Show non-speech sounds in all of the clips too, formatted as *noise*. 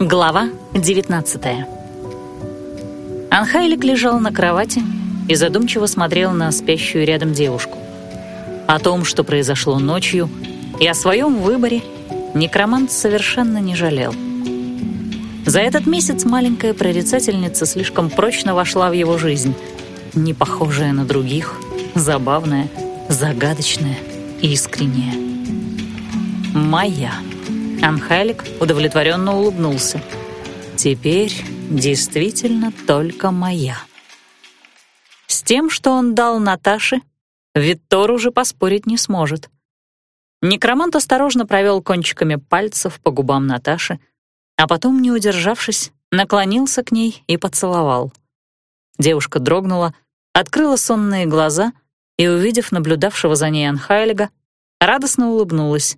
Глава 19 Анхайлик лежал на кровати и задумчиво смотрел на спящую рядом девушку. О том, что произошло ночью, и о своем выборе некромант совершенно не жалел. За этот месяц маленькая прорицательница слишком прочно вошла в его жизнь, не похожая на других, забавная, загадочная, искренняя. «Моя». Анхайлик удовлетворенно улыбнулся. «Теперь действительно только моя». С тем, что он дал Наташе, Виттор уже поспорить не сможет. Некромант осторожно провел кончиками пальцев по губам Наташи, а потом, не удержавшись, наклонился к ней и поцеловал. Девушка дрогнула, открыла сонные глаза и, увидев наблюдавшего за ней Анхайлига, радостно улыбнулась.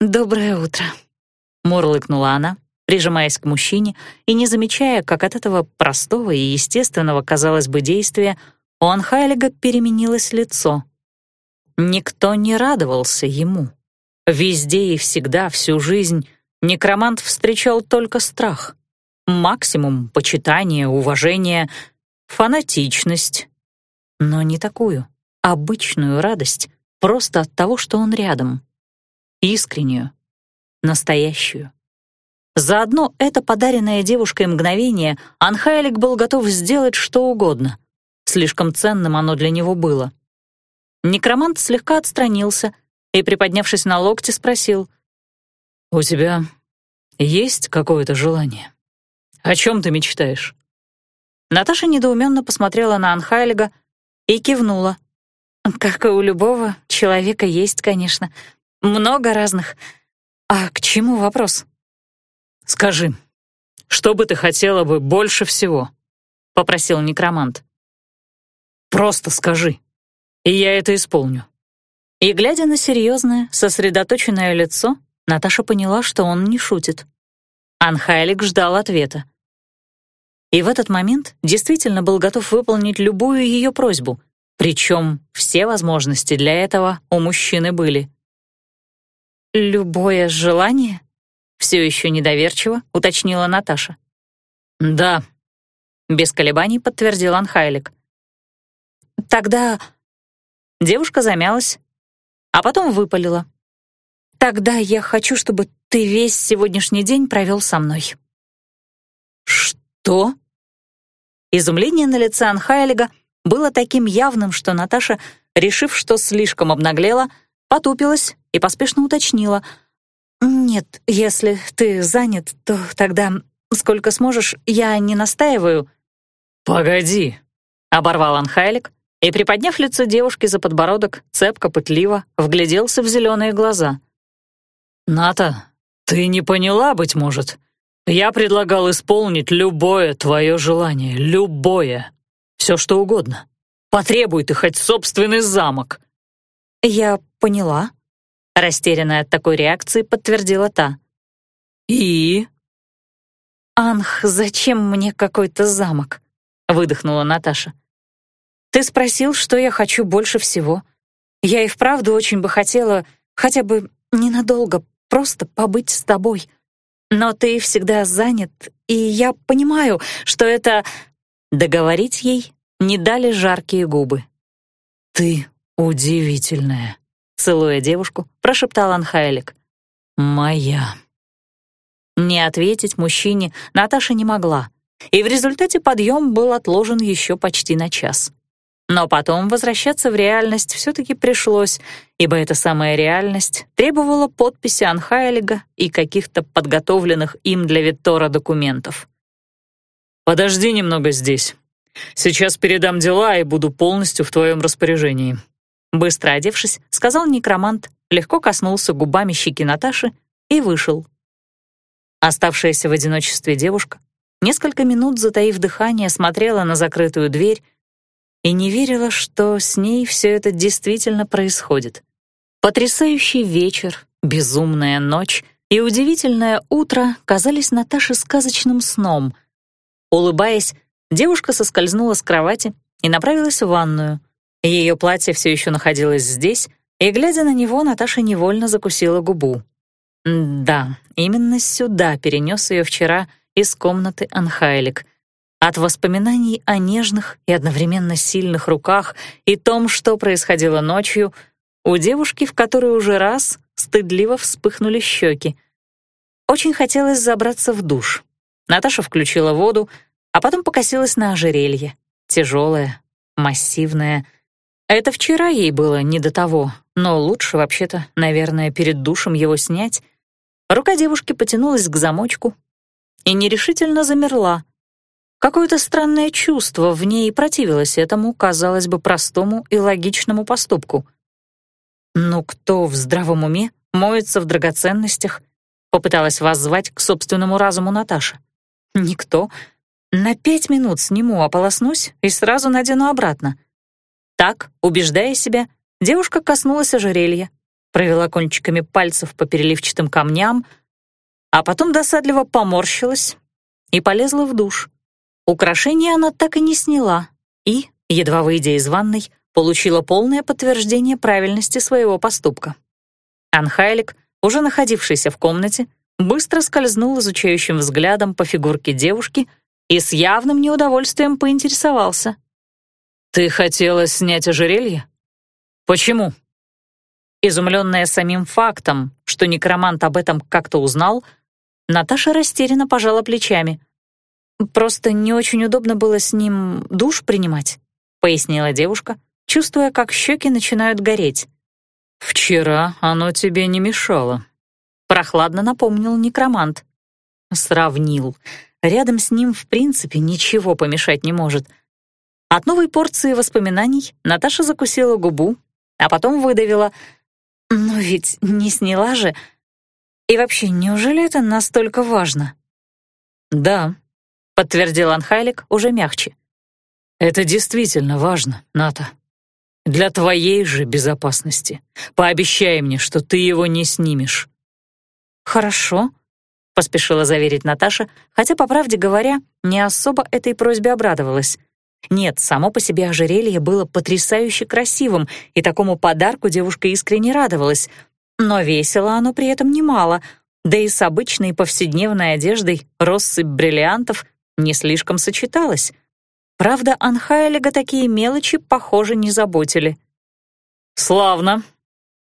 «Доброе утро», — мурлыкнула она, прижимаясь к мужчине и не замечая, как от этого простого и естественного, казалось бы, действия у Анхайлига переменилось лицо. Никто не радовался ему. Везде и всегда, всю жизнь, некромант встречал только страх. Максимум — почитание, уважение, фанатичность. Но не такую, обычную радость, просто от того, что он рядом искреннюю, настоящую. Заодно это подаренное девушкой мгновение Анхайлик был готов сделать что угодно. Слишком ценным оно для него было. Некромант слегка отстранился и, приподнявшись на локте, спросил. «У тебя есть какое-то желание? О чем ты мечтаешь?» Наташа недоуменно посмотрела на Анхайлига и кивнула. «Как и у любого человека есть, конечно. Много разных. А к чему вопрос? Скажи, что бы ты хотела бы больше всего? Попросил некромант. Просто скажи, и я это исполню. И, глядя на серьезное, сосредоточенное лицо, Наташа поняла, что он не шутит. Анхайлик ждал ответа. И в этот момент действительно был готов выполнить любую ее просьбу, причем все возможности для этого у мужчины были. «Любое желание?» — все еще недоверчиво уточнила Наташа. «Да», — без колебаний подтвердил Анхайлик. «Тогда...» Девушка замялась, а потом выпалила. «Тогда я хочу, чтобы ты весь сегодняшний день провел со мной». «Что?» Изумление на лице Анхайлига было таким явным, что Наташа, решив, что слишком обнаглела, потупилась и поспешно уточнила. «Нет, если ты занят, то тогда сколько сможешь, я не настаиваю». «Погоди», — оборвал Анхайлик и, приподняв лицо девушки за подбородок, цепко, пытливо, вгляделся в зеленые глаза. «Ната, ты не поняла, быть может. Я предлагал исполнить любое твое желание, любое, все что угодно. Потребуй ты хоть собственный замок». «Я поняла», — растерянная от такой реакции подтвердила та. «И?» «Анх, зачем мне какой-то замок?» — выдохнула Наташа. «Ты спросил, что я хочу больше всего. Я и вправду очень бы хотела хотя бы ненадолго просто побыть с тобой. Но ты всегда занят, и я понимаю, что это...» Договорить ей не дали жаркие губы. «Ты удивительная», целуя девушку, прошептал Анхайлик. «Моя». Не ответить мужчине Наташа не могла, и в результате подъем был отложен еще почти на час. Но потом возвращаться в реальность все-таки пришлось, ибо эта самая реальность требовала подписи Анхайлига и каких-то подготовленных им для Виттора документов. «Подожди немного здесь. Сейчас передам дела и буду полностью в твоем распоряжении», Быстро одевшись, сказал некромант, легко коснулся губами щеки Наташи и вышел. Оставшаяся в одиночестве девушка, несколько минут затаив дыхание, смотрела на закрытую дверь и не верила, что с ней все это действительно происходит. Потрясающий вечер, безумная ночь и удивительное утро казались Наташе сказочным сном. Улыбаясь, девушка соскользнула с кровати и направилась в ванную — ее платье все еще находилось здесь, и, глядя на него, Наташа невольно закусила губу. Да, именно сюда перенес ее вчера из комнаты Анхайлик. От воспоминаний о нежных и одновременно сильных руках и том, что происходило ночью, у девушки, в которой уже раз стыдливо вспыхнули щеки. Очень хотелось забраться в душ. Наташа включила воду, а потом покосилась на ожерелье. Тяжелое, массивное. Это вчера ей было не до того, но лучше вообще-то, наверное, перед душем его снять. Рука девушки потянулась к замочку и нерешительно замерла. Какое-то странное чувство в ней противилось этому, казалось бы, простому и логичному поступку. «Ну кто в здравом уме моется в драгоценностях?» Попыталась воззвать к собственному разуму Наташа. «Никто. На пять минут сниму, ополоснусь и сразу надену обратно». Так, убеждая себя, девушка коснулась ожерелья, провела кончиками пальцев по переливчатым камням, а потом досадливо поморщилась и полезла в душ. Украшение она так и не сняла и, едва выйдя из ванной, получила полное подтверждение правильности своего поступка. Анхайлик, уже находившийся в комнате, быстро скользнул изучающим взглядом по фигурке девушки и с явным неудовольствием поинтересовался. «Ты хотела снять ожерелье? Почему?» Изумленная самим фактом, что некромант об этом как-то узнал, Наташа растерянно пожала плечами. «Просто не очень удобно было с ним душ принимать», — пояснила девушка, чувствуя, как щеки начинают гореть. «Вчера оно тебе не мешало», — прохладно напомнил некромант. Сравнил. Рядом с ним, в принципе, ничего помешать не может. От новой порции воспоминаний Наташа закусила губу, а потом выдавила — но ведь не сняла же. И вообще, неужели это настолько важно? Да, подтвердил Анхайлик уже мягче. Это действительно важно, Ната. Для твоей же безопасности. Пообещай мне, что ты его не снимешь. Хорошо, поспешила заверить Наташа, хотя, по правде говоря, не особо этой просьбе обрадовалась. Нет, само по себе ожерелье было потрясающе красивым, и такому подарку девушка искренне радовалась. Но весело оно при этом немало, да и с обычной повседневной одеждой россыпь бриллиантов не слишком сочеталась. Правда, Анхайлига такие мелочи, похоже, не заботили. «Славно!»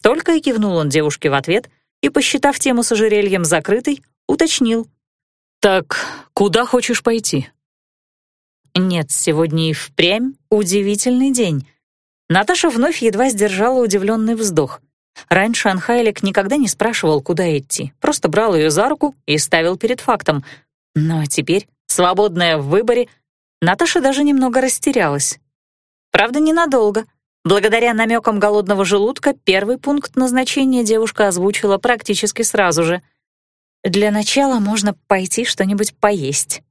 Только и кивнул он девушке в ответ и, посчитав тему с ожерельем закрытой, уточнил. «Так, куда хочешь пойти?» Нет, сегодня и впрямь удивительный день. Наташа вновь едва сдержала удивленный вздох. Раньше Анхайлик никогда не спрашивал, куда идти, просто брал ее за руку и ставил перед фактом. Но теперь, свободная в выборе, Наташа даже немного растерялась. Правда, ненадолго. Благодаря намекам голодного желудка первый пункт назначения девушка озвучила практически сразу же. «Для начала можно пойти что-нибудь поесть».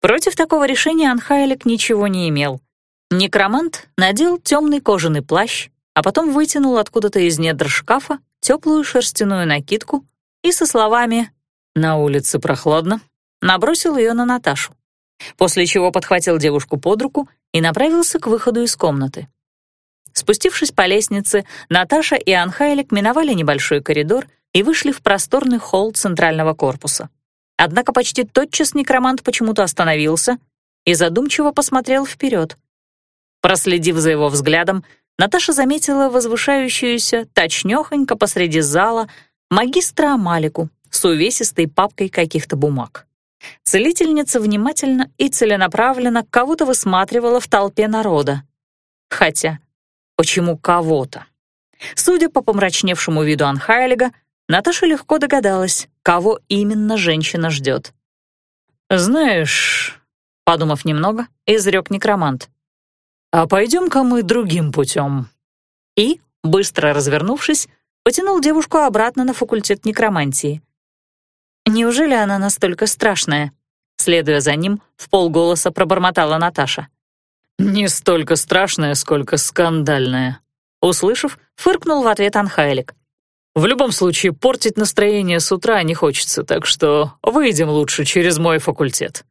Против такого решения Анхайлик ничего не имел. Некромант надел темный кожаный плащ, а потом вытянул откуда-то из недр шкафа теплую шерстяную накидку и со словами «На улице прохладно» набросил ее на Наташу, после чего подхватил девушку под руку и направился к выходу из комнаты. Спустившись по лестнице, Наташа и Анхайлик миновали небольшой коридор и вышли в просторный холл центрального корпуса. Однако почти тотчас некромант почему-то остановился и задумчиво посмотрел вперед. Проследив за его взглядом, Наташа заметила возвышающуюся, точнёхонько посреди зала, магистра Амалику с увесистой папкой каких-то бумаг. Целительница внимательно и целенаправленно кого-то высматривала в толпе народа. Хотя, почему кого-то? Судя по помрачневшему виду Анхайлига, Наташа легко догадалась, кого именно женщина ждет. «Знаешь», — подумав немного, изрек некромант, «а пойдем-ка мы другим путем». И, быстро развернувшись, потянул девушку обратно на факультет некромантии. «Неужели она настолько страшная?» Следуя за ним, в полголоса пробормотала Наташа. «Не столько страшная, сколько скандальная», — услышав, фыркнул в ответ Анхайлик. В любом случае, портить настроение с утра не хочется, так что выйдем лучше через мой факультет».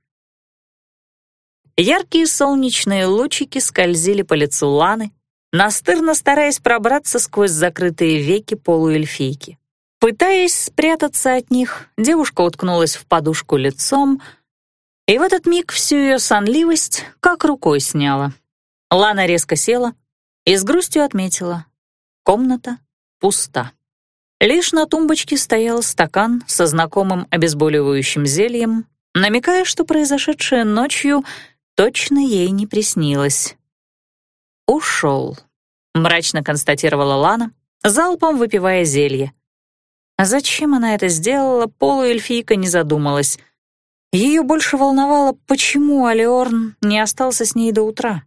Яркие солнечные лучики скользили по лицу Ланы, настырно стараясь пробраться сквозь закрытые веки полуэльфийки. Пытаясь спрятаться от них, девушка уткнулась в подушку лицом, и в этот миг всю ее сонливость как рукой сняла. Лана резко села и с грустью отметила. Комната пуста. Лишь на тумбочке стоял стакан со знакомым обезболивающим зельем, намекая, что произошедшее ночью точно ей не приснилось. «Ушел», — мрачно констатировала Лана, залпом выпивая зелье. Зачем она это сделала, полуэльфийка не задумалась. Ее больше волновало, почему Алиорн не остался с ней до утра.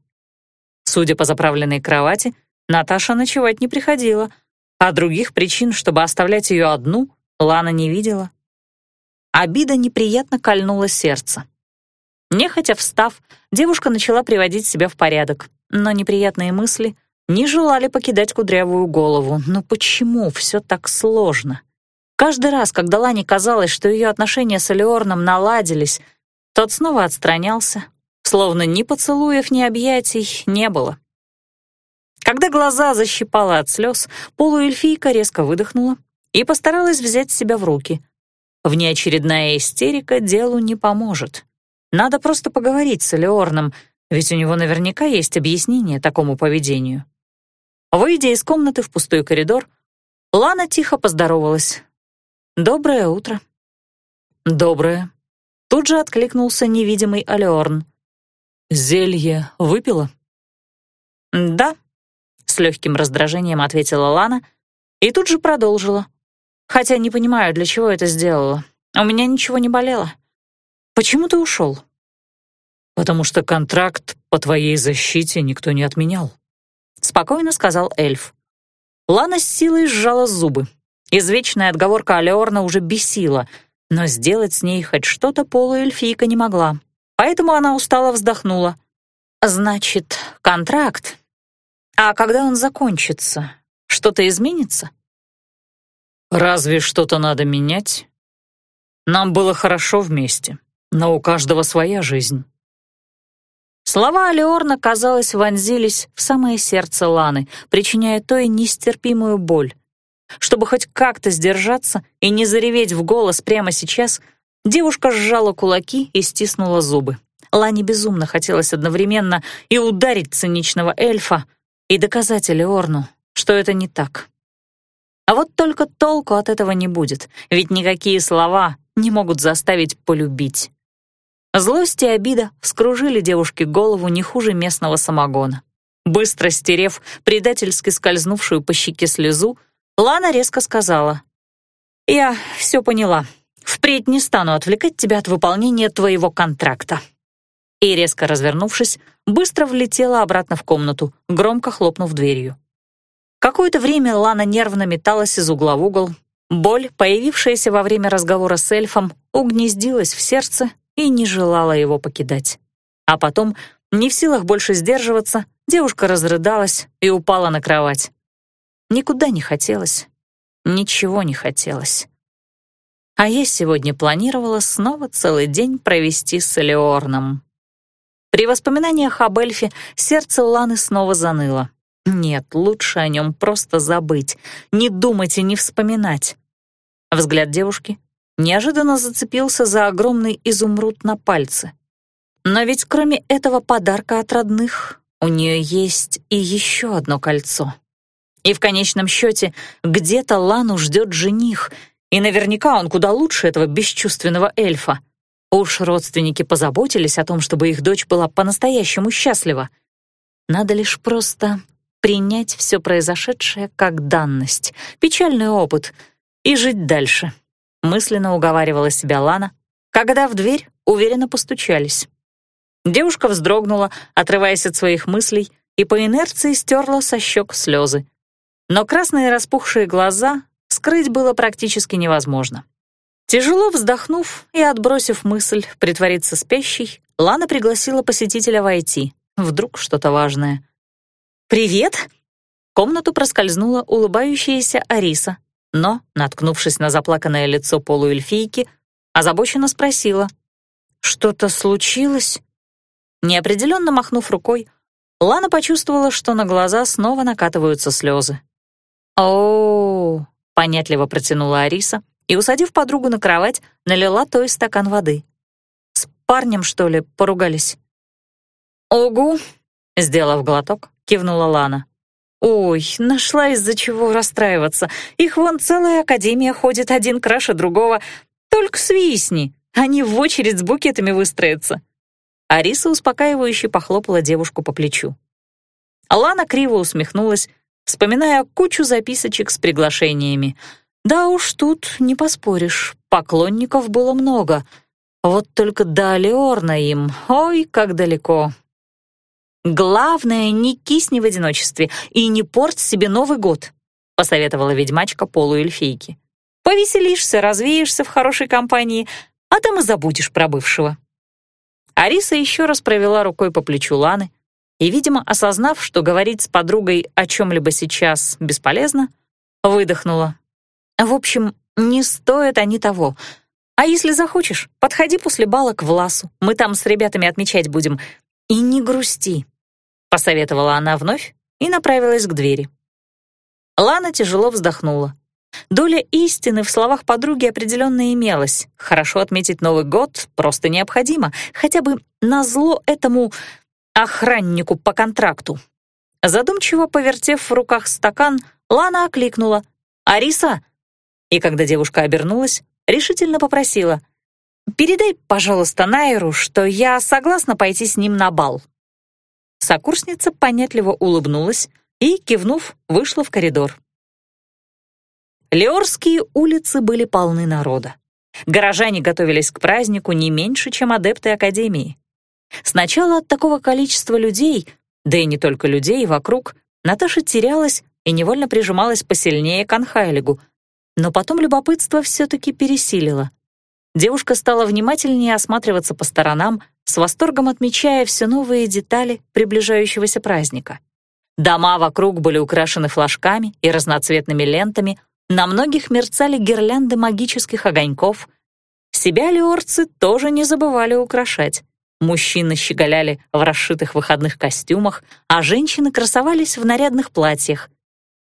Судя по заправленной кровати, Наташа ночевать не приходила, а других причин, чтобы оставлять ее одну, Лана не видела. Обида неприятно кольнула сердце. Нехотя встав, девушка начала приводить себя в порядок, но неприятные мысли не желали покидать кудрявую голову. Но почему все так сложно? Каждый раз, когда Лане казалось, что ее отношения с Элеорном наладились, тот снова отстранялся, словно ни поцелуев, ни объятий не было. Когда глаза защипала от слез, полуэльфийка резко выдохнула и постаралась взять себя в руки. Внеочередная истерика делу не поможет. Надо просто поговорить с Элеорном, ведь у него наверняка есть объяснение такому поведению. Выйдя из комнаты в пустой коридор, Лана тихо поздоровалась. «Доброе утро». «Доброе». Тут же откликнулся невидимый Алеорн. «Зелье выпила?» «Да», — с легким раздражением ответила Лана и тут же продолжила. «Хотя не понимаю, для чего это сделала. У меня ничего не болело. Почему ты ушел?» «Потому что контракт по твоей защите никто не отменял», — спокойно сказал эльф. Лана с силой сжала зубы. Извечная отговорка Алеорна уже бесила, но сделать с ней хоть что-то полуэльфийка не могла. Поэтому она устало вздохнула. «Значит, контракт. А когда он закончится, что-то изменится?» «Разве что-то надо менять? Нам было хорошо вместе, но у каждого своя жизнь». Слова Алеорна, казалось, вонзились в самое сердце Ланы, причиняя той нестерпимую боль. Чтобы хоть как-то сдержаться и не зареветь в голос прямо сейчас, девушка сжала кулаки и стиснула зубы. Лане безумно хотелось одновременно и ударить циничного эльфа, и доказать Элеорну, что это не так. А вот только толку от этого не будет, ведь никакие слова не могут заставить полюбить. Злость и обида вскружили девушке голову не хуже местного самогона. Быстро стерев предательски скользнувшую по щеке слезу, Лана резко сказала. «Я все поняла. Впредь не стану отвлекать тебя от выполнения твоего контракта». И, резко развернувшись, быстро влетела обратно в комнату, громко хлопнув дверью. Какое-то время Лана нервно металась из угла в угол. Боль, появившаяся во время разговора с эльфом, угнездилась в сердце и не желала его покидать. А потом, не в силах больше сдерживаться, девушка разрыдалась и упала на кровать. Никуда не хотелось, ничего не хотелось. А я сегодня планировала снова целый день провести с Элеорном. При воспоминаниях об эльфе сердце Ланы снова заныло. Нет, лучше о нем просто забыть, не думать и не вспоминать. Взгляд девушки неожиданно зацепился за огромный изумруд на пальце. Но ведь кроме этого подарка от родных у нее есть и еще одно кольцо. И в конечном счете где-то Лану ждет жених, и наверняка он куда лучше этого бесчувственного эльфа. Уж родственники позаботились о том, чтобы их дочь была по-настоящему счастлива. Надо лишь просто принять все произошедшее как данность, печальный опыт, и жить дальше. Мысленно уговаривала себя Лана, когда в дверь уверенно постучались. Девушка вздрогнула, отрываясь от своих мыслей, и по инерции стерла со щек слезы но красные распухшие глаза скрыть было практически невозможно. Тяжело вздохнув и отбросив мысль притвориться спящей, Лана пригласила посетителя войти. Вдруг что-то важное. «Привет!» В комнату проскользнула улыбающаяся Ариса, но, наткнувшись на заплаканное лицо полуэльфийки, озабоченно спросила. «Что-то случилось?» Неопределенно махнув рукой, Лана почувствовала, что на глаза снова накатываются слезы. О, понятливо протянула Ариса и, усадив подругу на кровать, налила той стакан воды. «С парнем, что ли, поругались?» «Огу!» — сделав глоток, кивнула Лана. «Ой, нашла из-за чего расстраиваться. Их вон целая академия ходит, один краше другого. Только свистни, они в очередь с букетами выстроятся». Ариса успокаивающе похлопала девушку по плечу. Лана криво усмехнулась, вспоминая кучу записочек с приглашениями. Да уж тут не поспоришь, поклонников было много. Вот только до Алиорна им, ой, как далеко. «Главное, не кисни в одиночестве и не порть себе Новый год», посоветовала ведьмачка полуэльфийки. «Повеселишься, развеешься в хорошей компании, а там и забудешь про бывшего». Ариса еще раз провела рукой по плечу Ланы и, видимо, осознав, что говорить с подругой о чем-либо сейчас бесполезно, выдохнула. «В общем, не стоят они того. А если захочешь, подходи после бала к Власу, мы там с ребятами отмечать будем. И не грусти», — посоветовала она вновь и направилась к двери. Лана тяжело вздохнула. Доля истины в словах подруги определенно имелась. Хорошо отметить Новый год просто необходимо, хотя бы назло этому охраннику по контракту. Задумчиво повертев в руках стакан, Лана окликнула «Ариса!» И когда девушка обернулась, решительно попросила «Передай, пожалуйста, Найру, что я согласна пойти с ним на бал». Сокурсница понятливо улыбнулась и, кивнув, вышла в коридор. Леорские улицы были полны народа. Горожане готовились к празднику не меньше, чем адепты Академии. Сначала от такого количества людей, да и не только людей, вокруг, Наташа терялась и невольно прижималась посильнее к Анхайлигу, но потом любопытство все-таки пересилило. Девушка стала внимательнее осматриваться по сторонам, с восторгом отмечая все новые детали приближающегося праздника. Дома вокруг были украшены флажками и разноцветными лентами, на многих мерцали гирлянды магических огоньков. Себя леорцы тоже не забывали украшать. Мужчины щеголяли в расшитых выходных костюмах, а женщины красовались в нарядных платьях.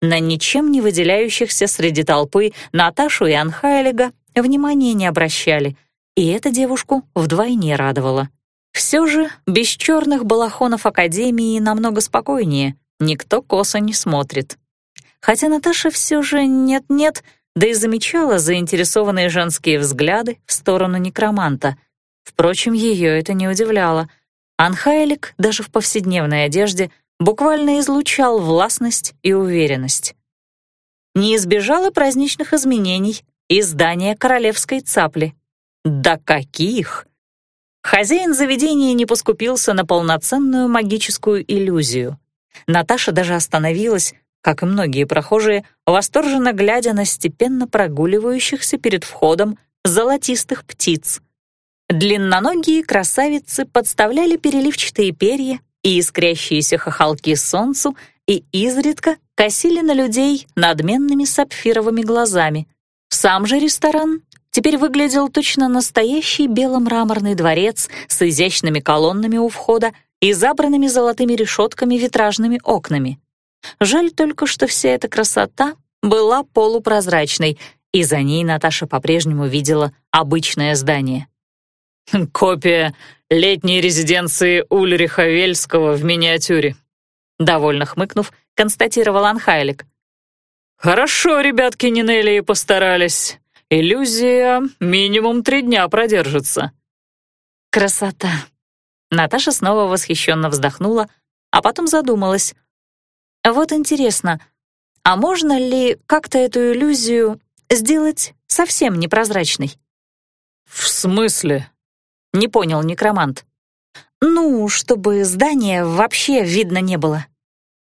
На ничем не выделяющихся среди толпы Наташу и Анхайлига внимания не обращали, и эта девушку вдвойне радовала. Все же без черных балахонов Академии намного спокойнее, никто косо не смотрит хотя Наташа все же нет-нет, да и замечала заинтересованные женские взгляды в сторону некроманта. Впрочем, ее это не удивляло. Анхайлик даже в повседневной одежде буквально излучал властность и уверенность. Не избежала праздничных изменений и здания королевской цапли. Да каких! Хозяин заведения не поскупился на полноценную магическую иллюзию. Наташа даже остановилась, как и многие прохожие, восторженно глядя на степенно прогуливающихся перед входом золотистых птиц. Длинноногие красавицы подставляли переливчатые перья и искрящиеся хохолки солнцу и изредка косили на людей надменными сапфировыми глазами. Сам же ресторан теперь выглядел точно настоящий бело-мраморный дворец с изящными колоннами у входа и забранными золотыми решетками витражными окнами. Жаль только, что вся эта красота была полупрозрачной, и за ней Наташа по-прежнему видела обычное здание. *laughs* «Копия летней резиденции Ульриха Вельского в миниатюре», довольно хмыкнув, констатировал Анхайлик. «Хорошо, ребятки Нинелии постарались. Иллюзия минимум три дня продержится». «Красота!» Наташа снова восхищенно вздохнула, а потом задумалась — вот интересно, а можно ли как-то эту иллюзию сделать совсем непрозрачной? В смысле? Не понял некромант. Ну, чтобы здание вообще видно не было,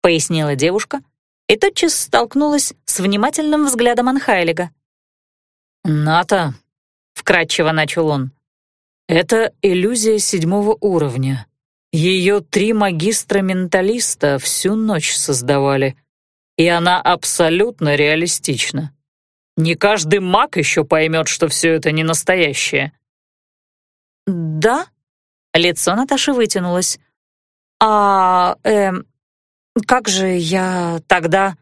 пояснила девушка и тотчас столкнулась с внимательным взглядом Анхайлига. «Ната», — вкратчиво начал он, — «это иллюзия седьмого уровня. Ее три магистра-менталиста всю ночь создавали, и она абсолютно реалистична. Не каждый маг еще поймет, что все это не настоящее. «Да?» — лицо Наташи вытянулось. «А, э, как же я тогда...»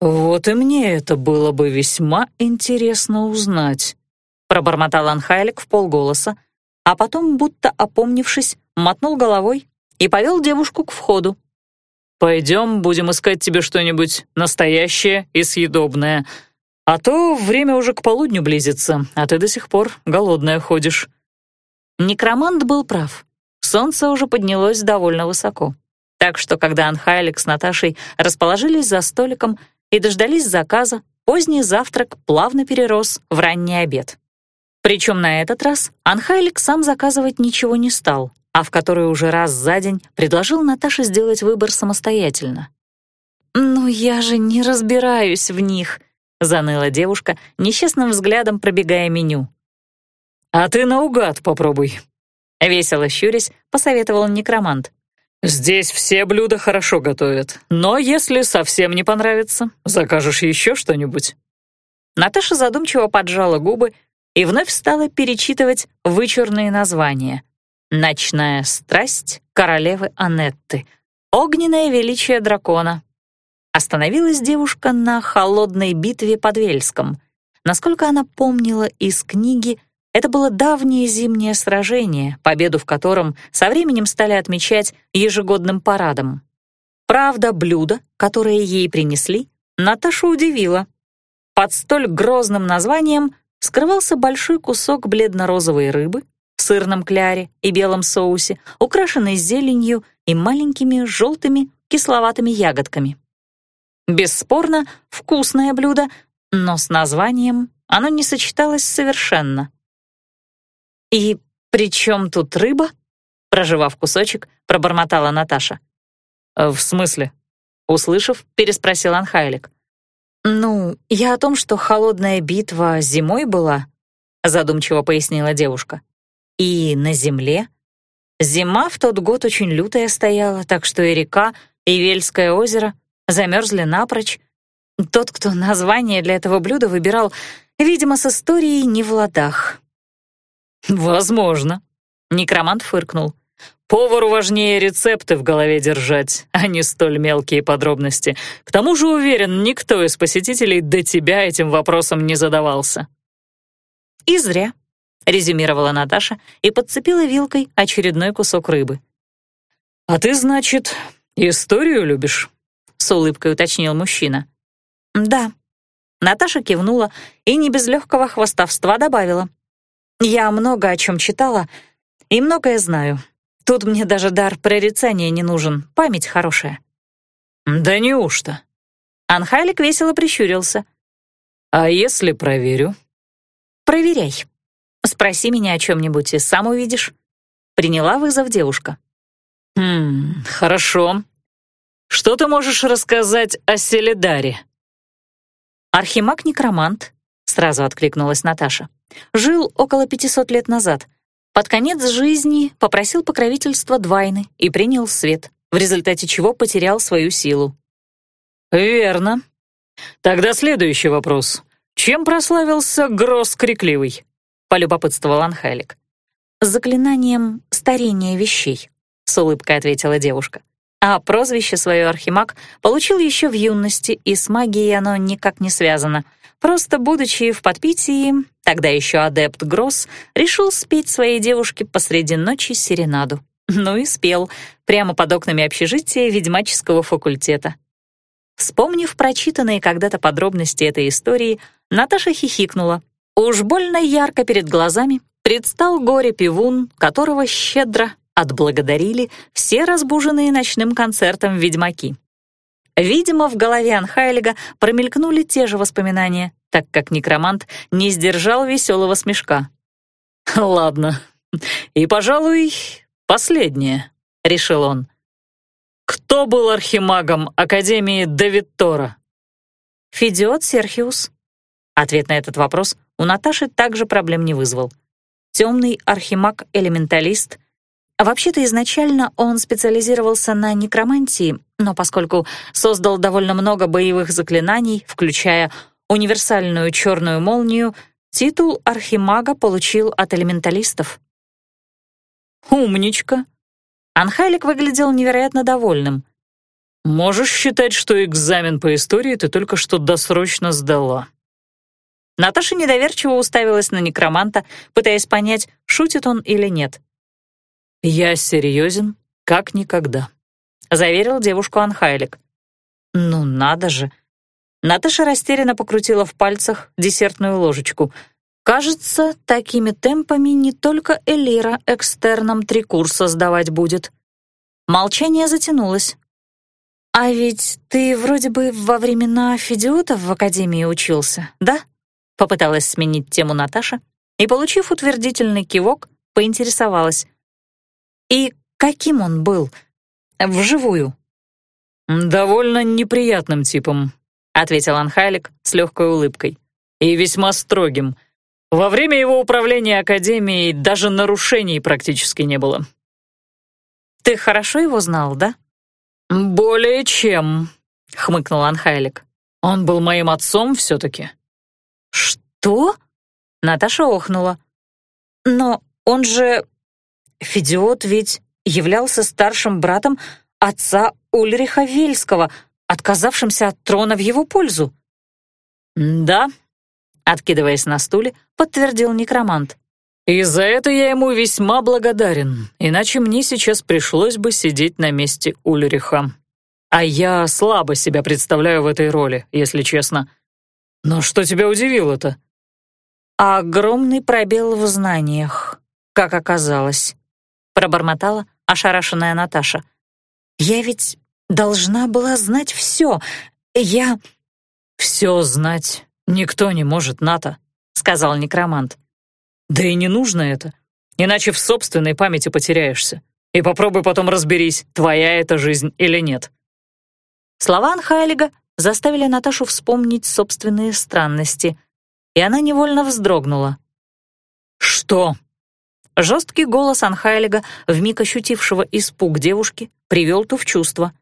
«Вот и мне это было бы весьма интересно узнать», — пробормотал Анхайлик в полголоса, а потом, будто опомнившись, мотнул головой и повел девушку к входу. «Пойдем, будем искать тебе что-нибудь настоящее и съедобное, а то время уже к полудню близится, а ты до сих пор голодная ходишь». Некромант был прав. Солнце уже поднялось довольно высоко. Так что, когда Анхайлик с Наташей расположились за столиком и дождались заказа, поздний завтрак плавно перерос в ранний обед. Причем на этот раз Анхайлик сам заказывать ничего не стал, а в который уже раз за день предложил Наташе сделать выбор самостоятельно. «Ну я же не разбираюсь в них», — заныла девушка, несчастным взглядом пробегая меню. «А ты наугад попробуй», — весело щурясь, посоветовал некромант. «Здесь все блюда хорошо готовят, но если совсем не понравится, закажешь еще что-нибудь». Наташа задумчиво поджала губы и вновь стала перечитывать вычурные названия. «Ночная страсть королевы Анетты», «Огненное величие дракона». Остановилась девушка на холодной битве под Вельском. Насколько она помнила из книги, это было давнее зимнее сражение, победу в котором со временем стали отмечать ежегодным парадом. Правда, блюдо, которое ей принесли, Наташу удивило. Под столь грозным названием скрывался большой кусок бледно-розовой рыбы в сырном кляре и белом соусе, украшенный зеленью и маленькими желтыми кисловатыми ягодками. Бесспорно, вкусное блюдо, но с названием оно не сочеталось совершенно. «И при чем тут рыба?» Проживав кусочек, пробормотала Наташа. «Э, «В смысле?» Услышав, переспросил Анхайлик. «Ну, я о том, что холодная битва зимой была», задумчиво пояснила девушка. «И на земле. Зима в тот год очень лютая стояла, так что и река, и Вельское озеро замерзли напрочь. Тот, кто название для этого блюда выбирал, видимо, с историей не в ладах. «Возможно», — некромант фыркнул. «Повару важнее рецепты в голове держать, а не столь мелкие подробности. К тому же, уверен, никто из посетителей до тебя этим вопросом не задавался». «И зря», — резюмировала Наташа и подцепила вилкой очередной кусок рыбы. «А ты, значит, историю любишь?» — с улыбкой уточнил мужчина. «Да». Наташа кивнула и не без легкого хвастовства добавила. Я много о чем читала и многое знаю. Тут мне даже дар прорицания не нужен, память хорошая». «Да неужто?» Анхайлик весело прищурился. «А если проверю?» «Проверяй. Спроси меня о чем-нибудь и сам увидишь». Приняла вызов девушка. «Хм, хорошо. Что ты можешь рассказать о Селидаре?» «Архимаг-некромант», — сразу откликнулась Наташа. Жил около 500 лет назад. Под конец жизни попросил покровительства Двайны и принял свет, в результате чего потерял свою силу. «Верно. Тогда следующий вопрос. Чем прославился Гросс Крикливый?» — полюбопытствовал Анхайлик. «Заклинанием старения вещей», — с улыбкой ответила девушка. А прозвище свое Архимаг получил еще в юности, и с магией оно никак не связано — Просто, будучи в подпитии, тогда еще адепт Гросс решил спеть своей девушке посреди ночи серенаду. Ну и спел, прямо под окнами общежития ведьмаческого факультета. Вспомнив прочитанные когда-то подробности этой истории, Наташа хихикнула. Уж больно ярко перед глазами предстал горе-пивун, которого щедро отблагодарили все разбуженные ночным концертом ведьмаки. Видимо, в голове Анхайлига промелькнули те же воспоминания, так как некромант не сдержал веселого смешка. *laughs* «Ладно, и, пожалуй, последнее», — решил он. «Кто был архимагом Академии Давидтора?» «Фидиот Серхиус». Ответ на этот вопрос у Наташи также проблем не вызвал. Темный архимаг-элементалист — вообще-то изначально он специализировался на некромантии, но поскольку создал довольно много боевых заклинаний, включая универсальную черную молнию, титул архимага получил от элементалистов. «Умничка!» Анхайлик выглядел невероятно довольным. Можешь считать, что экзамен по истории ты только что досрочно сдала. Наташа недоверчиво уставилась на некроманта, пытаясь понять, шутит он или нет. «Я серьезен, как никогда», — заверил девушку Анхайлик. «Ну надо же!» Наташа растерянно покрутила в пальцах десертную ложечку. «Кажется, такими темпами не только Элира экстерном три курса сдавать будет». Молчание затянулось. «А ведь ты вроде бы во времена Федиота в Академии учился, да?» Попыталась сменить тему Наташа и, получив утвердительный кивок, поинтересовалась. «И каким он был? Вживую?» «Довольно неприятным типом», — ответил Анхайлик с легкой улыбкой. «И весьма строгим. Во время его управления Академией даже нарушений практически не было». «Ты хорошо его знал, да?» «Более чем», — хмыкнул Анхайлик. «Он был моим отцом все-таки». «Что?» — Наташа охнула. «Но он же... Федиот ведь являлся старшим братом отца Ульриха Вельского, отказавшимся от трона в его пользу». «Да», — откидываясь на стуле, подтвердил некромант. «И за это я ему весьма благодарен, иначе мне сейчас пришлось бы сидеть на месте Ульриха. А я слабо себя представляю в этой роли, если честно. Но что тебя удивило-то?» «Огромный пробел в знаниях, как оказалось», — пробормотала ошарашенная Наташа. «Я ведь должна была знать все. Я...» «Все знать никто не может, Ната», — сказал некромант. Да и не нужно это, иначе в собственной памяти потеряешься. И попробуй потом разберись, твоя это жизнь или нет. Слова Анхайлига заставили Наташу вспомнить собственные странности, и она невольно вздрогнула. «Что?» Жесткий голос Анхайлига, вмиг ощутившего испуг девушки, привел ту в чувство.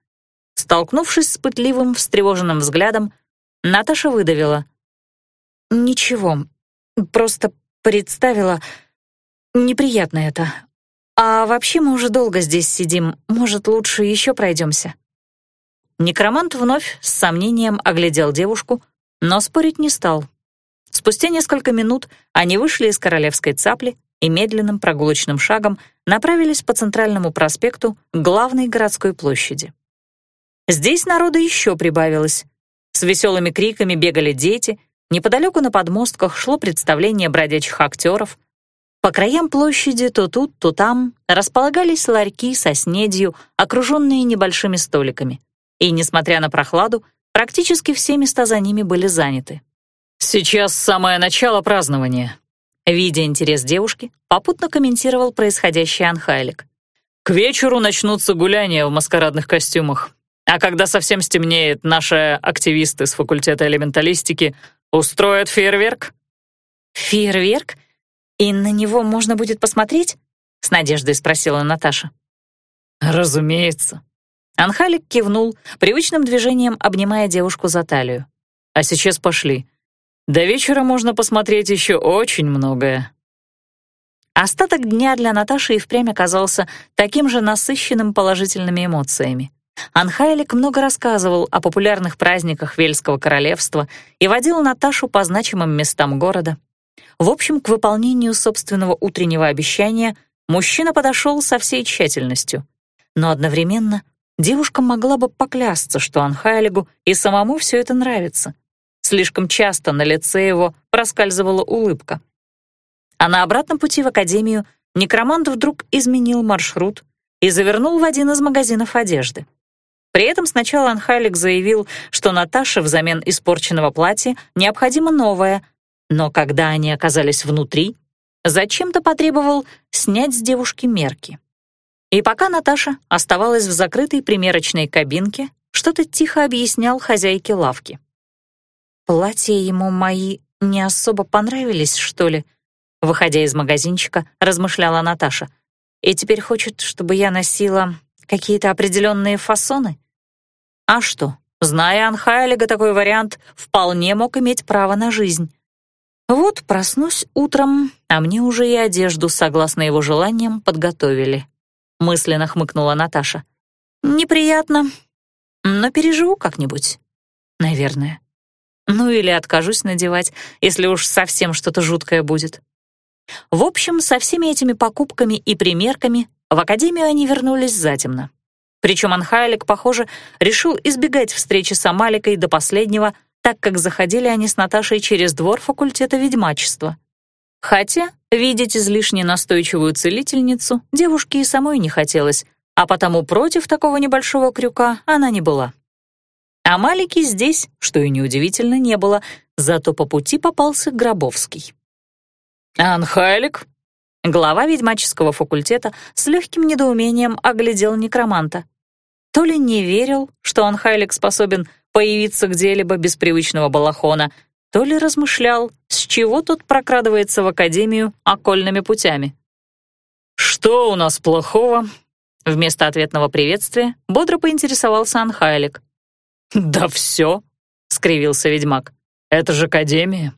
Столкнувшись с пытливым, встревоженным взглядом, Наташа выдавила. «Ничего, просто представила. Неприятно это. А вообще мы уже долго здесь сидим. Может, лучше еще пройдемся?» Некромант вновь с сомнением оглядел девушку, но спорить не стал. Спустя несколько минут они вышли из королевской цапли и медленным прогулочным шагом направились по центральному проспекту к главной городской площади. Здесь народа еще прибавилось. С веселыми криками бегали дети, Неподалеку на подмостках шло представление бродячих актеров. По краям площади то тут, то там располагались ларьки со снедью, окруженные небольшими столиками. И, несмотря на прохладу, практически все места за ними были заняты. «Сейчас самое начало празднования», Видя интерес девушки, попутно комментировал происходящее Анхайлик. «К вечеру начнутся гуляния в маскарадных костюмах. А когда совсем стемнеет, наши активисты с факультета элементалистики Устроят фейерверк?» «Фейерверк? И на него можно будет посмотреть?» — с надеждой спросила Наташа. «Разумеется». Анхалик кивнул, привычным движением обнимая девушку за талию. «А сейчас пошли. До вечера можно посмотреть еще очень многое». Остаток дня для Наташи и впрямь оказался таким же насыщенным положительными эмоциями. Анхайлик много рассказывал о популярных праздниках Вельского королевства и водил Наташу по значимым местам города. В общем, к выполнению собственного утреннего обещания мужчина подошел со всей тщательностью. Но одновременно девушка могла бы поклясться, что Анхайлигу и самому все это нравится. Слишком часто на лице его проскальзывала улыбка. А на обратном пути в академию некромант вдруг изменил маршрут и завернул в один из магазинов одежды. При этом сначала Анхайлик заявил, что Наташе взамен испорченного платья необходимо новое, но когда они оказались внутри, зачем-то потребовал снять с девушки мерки. И пока Наташа оставалась в закрытой примерочной кабинке, что-то тихо объяснял хозяйке лавки. «Платья ему мои не особо понравились, что ли?» Выходя из магазинчика, размышляла Наташа. «И теперь хочет, чтобы я носила какие-то определенные фасоны? А что, зная Анхайлига, такой вариант вполне мог иметь право на жизнь. Вот проснусь утром, а мне уже и одежду, согласно его желаниям, подготовили. Мысленно хмыкнула Наташа. Неприятно, но переживу как-нибудь. Наверное. Ну или откажусь надевать, если уж совсем что-то жуткое будет. В общем, со всеми этими покупками и примерками в академию они вернулись затемно. Причем Анхайлик, похоже, решил избегать встречи с Амаликой до последнего, так как заходили они с Наташей через двор факультета ведьмачества. Хотя видеть излишне настойчивую целительницу девушке и самой не хотелось, а потому против такого небольшого крюка она не была. А Малики здесь, что и неудивительно, не было, зато по пути попался Гробовский. «Анхайлик?» Глава ведьмаческого факультета с легким недоумением оглядел некроманта. То ли не верил, что Анхайлик способен появиться где-либо без привычного балахона, то ли размышлял, с чего тут прокрадывается в академию окольными путями. «Что у нас плохого?» Вместо ответного приветствия бодро поинтересовался Анхайлик. «Да все», — скривился ведьмак. «Это же академия.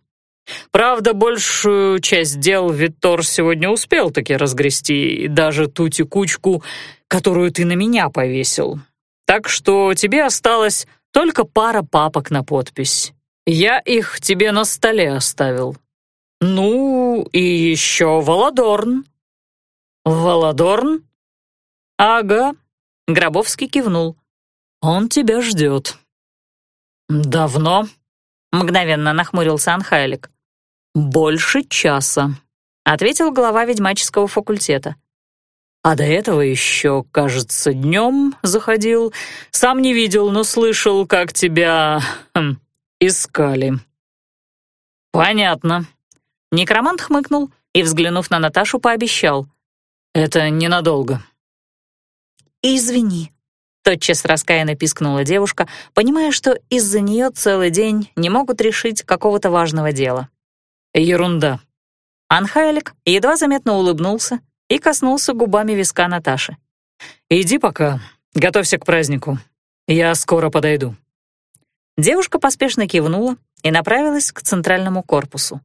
Правда, большую часть дел Виттор сегодня успел таки разгрести, даже ту текучку, которую ты на меня повесил. Так что тебе осталось только пара папок на подпись. Я их тебе на столе оставил. Ну, и еще Володорн». «Володорн?» «Ага», — Гробовский кивнул. «Он тебя ждет». «Давно?» — мгновенно нахмурился Анхайлик. «Больше часа», — ответил глава ведьмаческого факультета. «А до этого еще, кажется, днем заходил. Сам не видел, но слышал, как тебя... Хм, искали». «Понятно». Некромант хмыкнул и, взглянув на Наташу, пообещал. «Это ненадолго». «Извини», Тотчас раскаянно пискнула девушка, понимая, что из-за нее целый день не могут решить какого-то важного дела. «Ерунда». Анхайлик едва заметно улыбнулся и коснулся губами виска Наташи. «Иди пока, готовься к празднику. Я скоро подойду». Девушка поспешно кивнула и направилась к центральному корпусу.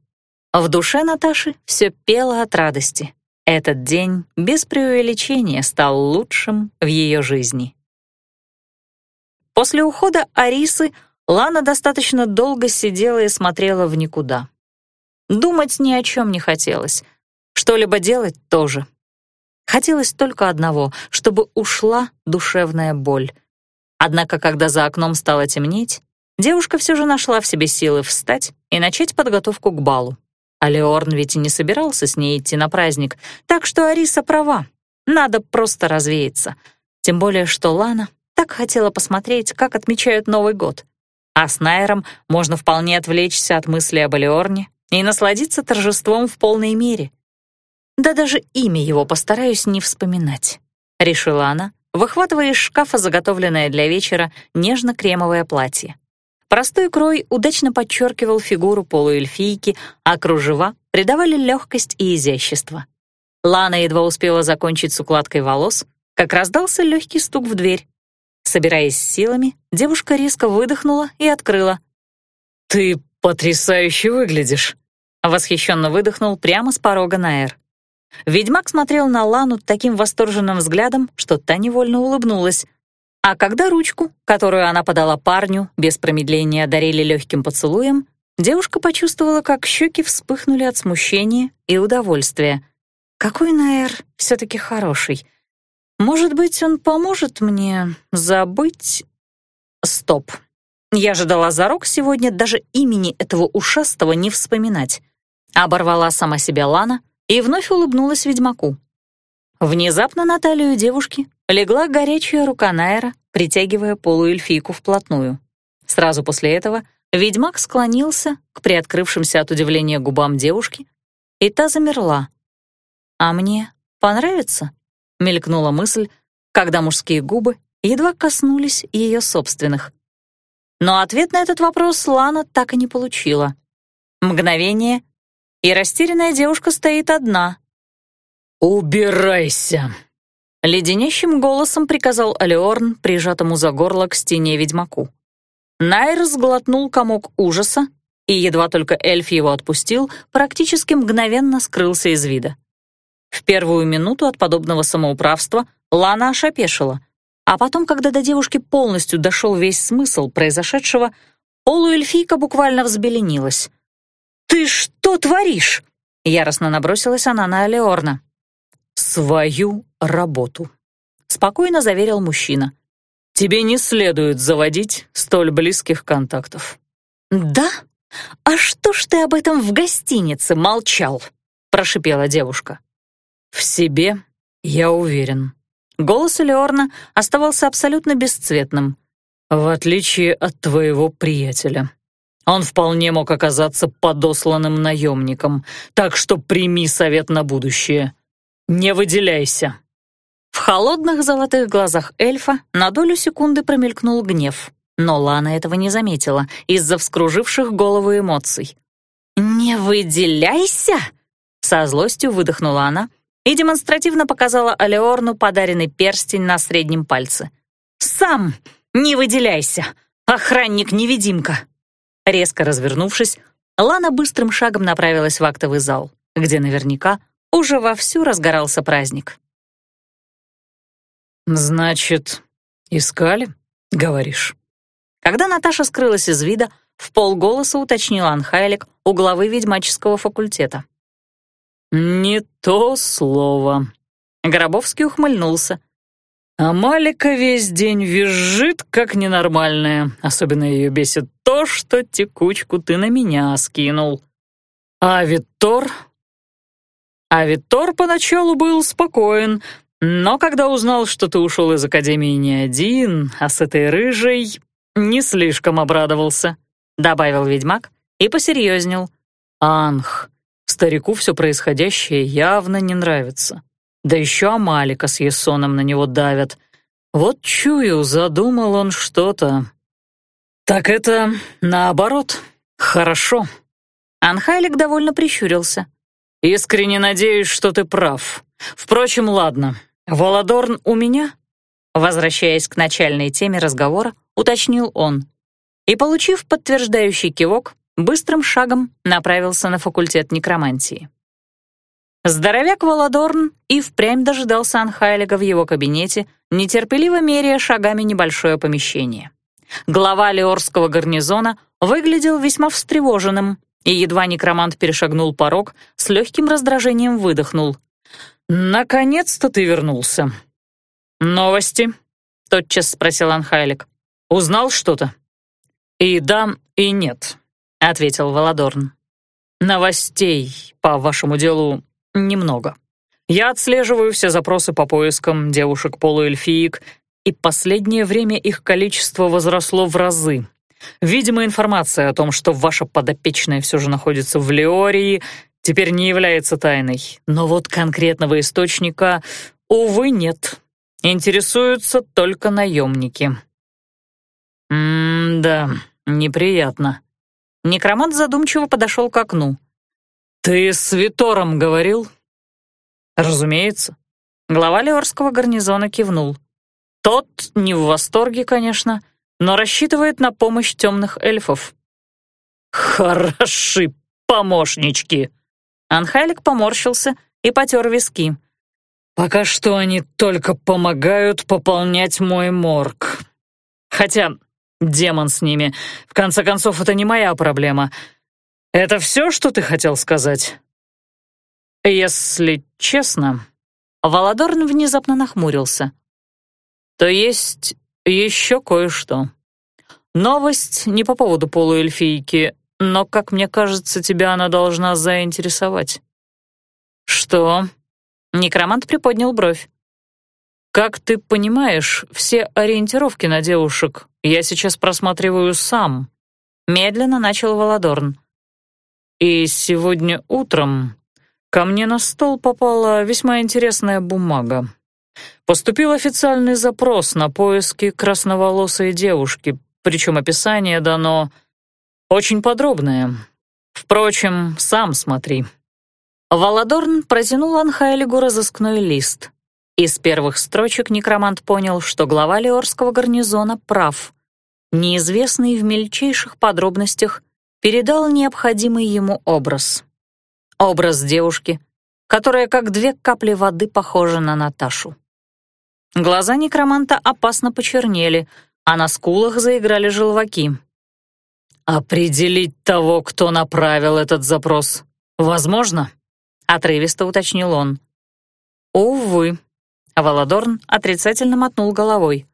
В душе Наташи все пело от радости. Этот день без преувеличения стал лучшим в ее жизни. После ухода Арисы Лана достаточно долго сидела и смотрела в никуда. Думать ни о чем не хотелось. Что-либо делать тоже. Хотелось только одного, чтобы ушла душевная боль. Однако, когда за окном стало темнеть, девушка все же нашла в себе силы встать и начать подготовку к балу. А Леорн ведь и не собирался с ней идти на праздник, так что Ариса права. Надо просто развеяться. Тем более, что Лана так хотела посмотреть, как отмечают Новый год. А с Найером можно вполне отвлечься от мысли об Элеорне и насладиться торжеством в полной мере. Да даже имя его постараюсь не вспоминать, — решила она, выхватывая из шкафа заготовленное для вечера нежно-кремовое платье. Простой крой удачно подчеркивал фигуру полуэльфийки, а кружева придавали легкость и изящество. Лана едва успела закончить с укладкой волос, как раздался легкий стук в дверь. Собираясь силами, девушка резко выдохнула и открыла. «Ты потрясающе выглядишь!» Восхищенно выдохнул прямо с порога Наэр. Ведьмак смотрел на Лану таким восторженным взглядом, что та невольно улыбнулась. А когда ручку, которую она подала парню, без промедления одарили легким поцелуем, девушка почувствовала, как щеки вспыхнули от смущения и удовольствия. Какой Наэр все-таки хороший. Может быть, он поможет мне забыть... Стоп. Я же дала зарок сегодня даже имени этого ушастого не вспоминать. Оборвала сама себя Лана и вновь улыбнулась ведьмаку. Внезапно на талию девушки легла горячая рука Найра, притягивая полуэльфийку вплотную. Сразу после этого ведьмак склонился к приоткрывшимся от удивления губам девушки, и та замерла. «А мне понравится?» — мелькнула мысль, когда мужские губы едва коснулись ее собственных. Но ответ на этот вопрос Лана так и не получила. Мгновение, и растерянная девушка стоит одна. «Убирайся!» Леденящим голосом приказал Алиорн, прижатому за горло к стене ведьмаку. Найр сглотнул комок ужаса, и едва только эльф его отпустил, практически мгновенно скрылся из вида. В первую минуту от подобного самоуправства Лана ошапешила. А потом, когда до девушки полностью дошел весь смысл произошедшего, полуэльфийка буквально взбеленилась. «Ты что творишь?» — яростно набросилась она на Алеорна. «Свою работу», — спокойно заверил мужчина. «Тебе не следует заводить столь близких контактов». «Да? А что ж ты об этом в гостинице молчал?» — прошипела девушка. «В себе я уверен». Голос Элеорна оставался абсолютно бесцветным. «В отличие от твоего приятеля. Он вполне мог оказаться подосланным наемником, так что прими совет на будущее. Не выделяйся». В холодных золотых глазах эльфа на долю секунды промелькнул гнев, но Лана этого не заметила из-за вскруживших голову эмоций. «Не выделяйся!» — со злостью выдохнула она и демонстративно показала Алеорну подаренный перстень на среднем пальце. «Сам не выделяйся, охранник-невидимка!» Резко развернувшись, Лана быстрым шагом направилась в актовый зал, где наверняка уже вовсю разгорался праздник. «Значит, искали, говоришь?» Когда Наташа скрылась из вида, в полголоса уточнил Анхайлик у главы ведьмаческого факультета. «Не то слово». Гробовский ухмыльнулся. А Малика весь день визжит, как ненормальная. Особенно ее бесит то, что текучку ты на меня скинул. А Виттор... А Виттор поначалу был спокоен, но когда узнал, что ты ушел из Академии не один, а с этой рыжей, не слишком обрадовался, — добавил ведьмак и посерьезнел. Анх, старику все происходящее явно не нравится. Да еще Амалика с Есоном на него давят. Вот чую, задумал он что-то. Так это наоборот, хорошо. Анхайлик довольно прищурился. Искренне надеюсь, что ты прав. Впрочем, ладно. Володорн у меня? Возвращаясь к начальной теме разговора, уточнил он. И, получив подтверждающий кивок, быстрым шагом направился на факультет некромантии. Здоровяк Володорн и впрямь дожидался Анхайлига в его кабинете, нетерпеливо меряя шагами небольшое помещение. Глава Леорского гарнизона выглядел весьма встревоженным, и едва некромант перешагнул порог, с легким раздражением выдохнул. «Наконец-то ты вернулся!» «Новости?» — тотчас спросил Анхайлик. «Узнал что-то?» «И да, и нет», — ответил Володорн. «Новостей по вашему делу Немного. Я отслеживаю все запросы по поискам девушек-полуэльфиек, и последнее время их количество возросло в разы. Видимо, информация о том, что ваша подопечная все же находится в Леории, теперь не является тайной. Но вот конкретного источника, увы, нет. Интересуются только наемники. М-да, неприятно. Некромант задумчиво подошел к окну. «Ты с Витором говорил?» «Разумеется». Глава Леорского гарнизона кивнул. Тот не в восторге, конечно, но рассчитывает на помощь темных эльфов. «Хороши помощнички!» Анхайлик поморщился и потер виски. «Пока что они только помогают пополнять мой морг. Хотя демон с ними. В конце концов, это не моя проблема. «Это все, что ты хотел сказать?» «Если честно...» Володорн внезапно нахмурился. «То есть еще кое-что. Новость не по поводу полуэльфийки, но, как мне кажется, тебя она должна заинтересовать». «Что?» Некромант приподнял бровь. «Как ты понимаешь, все ориентировки на девушек я сейчас просматриваю сам», — медленно начал Володорн. И сегодня утром ко мне на стол попала весьма интересная бумага. Поступил официальный запрос на поиски красноволосой девушки, причем описание дано очень подробное. Впрочем, сам смотри. Володорн протянул Анхайлигу разыскной лист. Из первых строчек некромант понял, что глава Леорского гарнизона прав. Неизвестный в мельчайших подробностях передал необходимый ему образ. Образ девушки, которая как две капли воды похожа на Наташу. Глаза некроманта опасно почернели, а на скулах заиграли желваки. «Определить того, кто направил этот запрос, возможно?» — отрывисто уточнил он. «Увы», — Володорн отрицательно мотнул головой.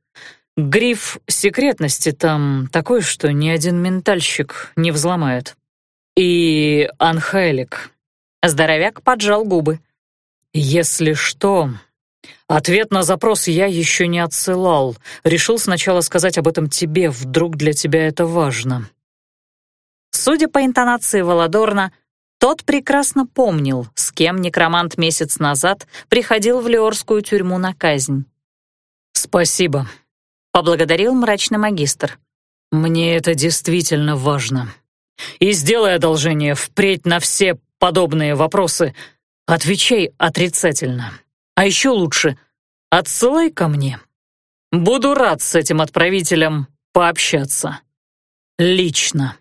«Гриф секретности там такой, что ни один ментальщик не взломает. И Анхелик». Здоровяк поджал губы. «Если что, ответ на запрос я еще не отсылал. Решил сначала сказать об этом тебе, вдруг для тебя это важно». Судя по интонации Володорна, тот прекрасно помнил, с кем некромант месяц назад приходил в Леорскую тюрьму на казнь. «Спасибо», — поблагодарил мрачный магистр. «Мне это действительно важно. И сделай одолжение впредь на все подобные вопросы. Отвечай отрицательно. А еще лучше, отсылай ко мне. Буду рад с этим отправителем пообщаться. Лично».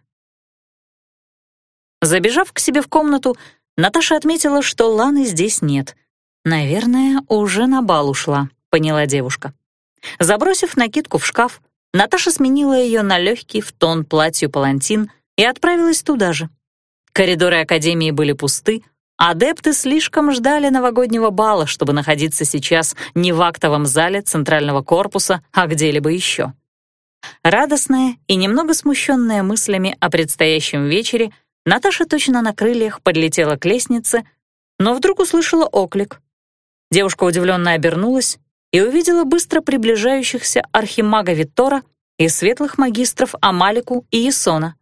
Забежав к себе в комнату, Наташа отметила, что Ланы здесь нет. «Наверное, уже на бал ушла», — поняла девушка. Забросив накидку в шкаф, Наташа сменила ее на легкий в тон платью-палантин и отправилась туда же. Коридоры Академии были пусты, адепты слишком ждали новогоднего бала, чтобы находиться сейчас не в актовом зале центрального корпуса, а где-либо еще. Радостная и немного смущенная мыслями о предстоящем вечере, Наташа точно на крыльях подлетела к лестнице, но вдруг услышала оклик. Девушка удивленно обернулась и увидела быстро приближающихся архимага Виттора и светлых магистров Амалику и Есона.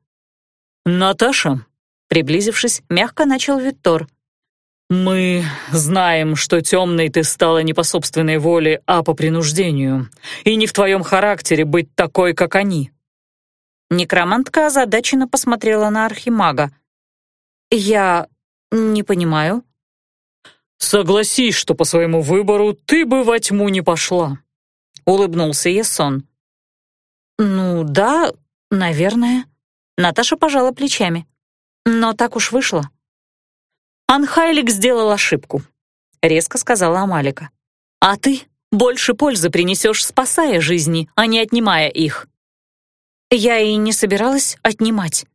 «Наташа», — приблизившись, мягко начал Виттор, «Мы знаем, что темной ты стала не по собственной воле, а по принуждению, и не в твоем характере быть такой, как они. Некромантка озадаченно посмотрела на архимага. «Я не понимаю». «Согласись, что по своему выбору ты бы во тьму не пошла», — улыбнулся Ясон. «Ну да, наверное». Наташа пожала плечами. «Но так уж вышло». «Анхайлик сделал ошибку», — резко сказала Амалика. «А ты больше пользы принесешь, спасая жизни, а не отнимая их». Я и не собиралась отнимать.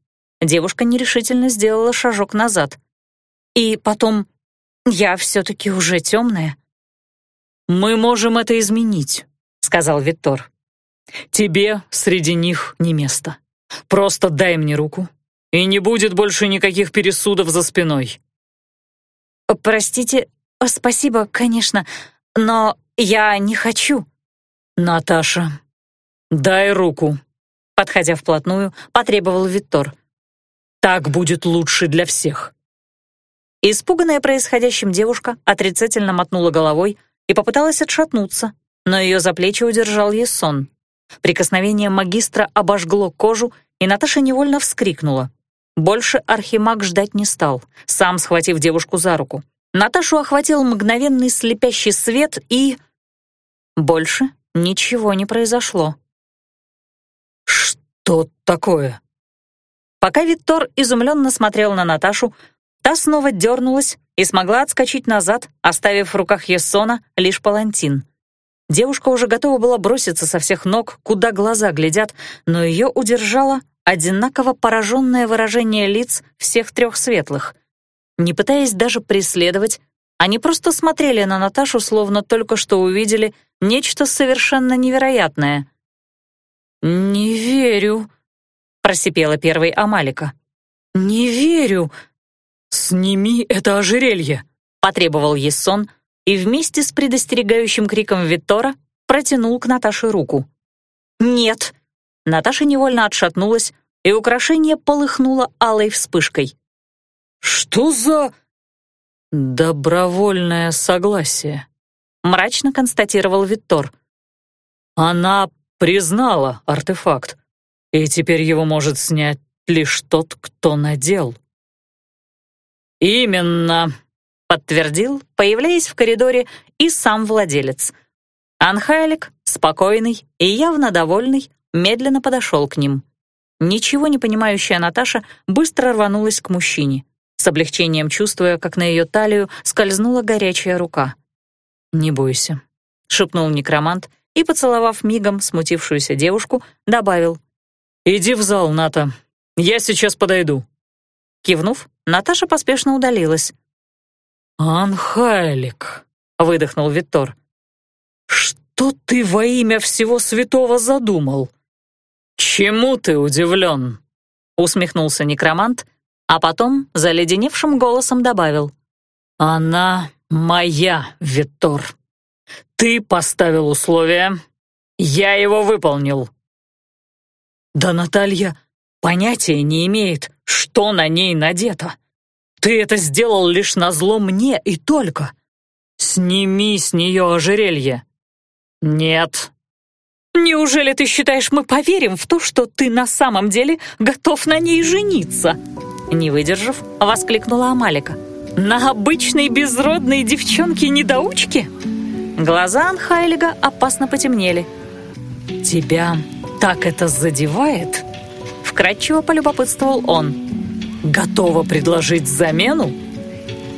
Девушка нерешительно сделала шажок назад. И потом, я все-таки уже темная. «Мы можем это изменить», — сказал Виктор. «Тебе среди них не место. Просто дай мне руку, и не будет больше никаких пересудов за спиной». «Простите, спасибо, конечно, но я не хочу». «Наташа, дай руку», Подходя вплотную, потребовал Виттор. «Так будет лучше для всех». Испуганная происходящим девушка отрицательно мотнула головой и попыталась отшатнуться, но ее за плечи удержал Ессон. Прикосновение магистра обожгло кожу, и Наташа невольно вскрикнула. Больше архимаг ждать не стал, сам схватив девушку за руку. Наташу охватил мгновенный слепящий свет и... Больше ничего не произошло. «Что такое?» Пока Виктор изумленно смотрел на Наташу, та снова дернулась и смогла отскочить назад, оставив в руках Ессона лишь палантин. Девушка уже готова была броситься со всех ног, куда глаза глядят, но ее удержало одинаково пораженное выражение лиц всех трех светлых. Не пытаясь даже преследовать, они просто смотрели на Наташу, словно только что увидели нечто совершенно невероятное. «Не верю», — просипела первой Амалика. «Не верю. Сними это ожерелье», — потребовал Ессон и вместе с предостерегающим криком Виттора протянул к Наташе руку. «Нет». Наташа невольно отшатнулась, и украшение полыхнуло алой вспышкой. «Что за...» «Добровольное согласие», — мрачно констатировал Виттор. «Она признала артефакт, и теперь его может снять лишь тот, кто надел. «Именно», — подтвердил, появляясь в коридоре, и сам владелец. Анхайлик, спокойный и явно довольный, медленно подошел к ним. Ничего не понимающая Наташа быстро рванулась к мужчине, с облегчением чувствуя, как на ее талию скользнула горячая рука. «Не бойся», — шепнул некромант и, поцеловав мигом смутившуюся девушку, добавил. «Иди в зал, Ната. Я сейчас подойду». Кивнув, Наташа поспешно удалилась. «Анхайлик», — выдохнул Виттор. «Что ты во имя всего святого задумал? Чему ты удивлен?» Усмехнулся некромант, а потом заледеневшим голосом добавил. «Она моя, Виттор. Ты поставил условия, я его выполнил». «Да Наталья понятия не имеет, что на ней надето. Ты это сделал лишь на зло мне и только. Сними с нее ожерелье». «Нет». «Неужели ты считаешь, мы поверим в то, что ты на самом деле готов на ней жениться?» Не выдержав, воскликнула Амалика. «На обычной безродной девчонке-недоучке?» Глаза Анхайлига опасно потемнели. «Тебя так это задевает?» Вкратчиво полюбопытствовал он. «Готова предложить замену?»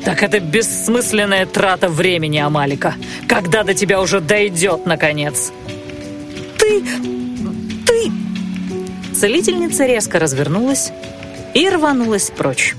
«Так это бессмысленная трата времени, Амалика. Когда до тебя уже дойдет, наконец?» «Ты... ты...» Целительница резко развернулась и рванулась прочь.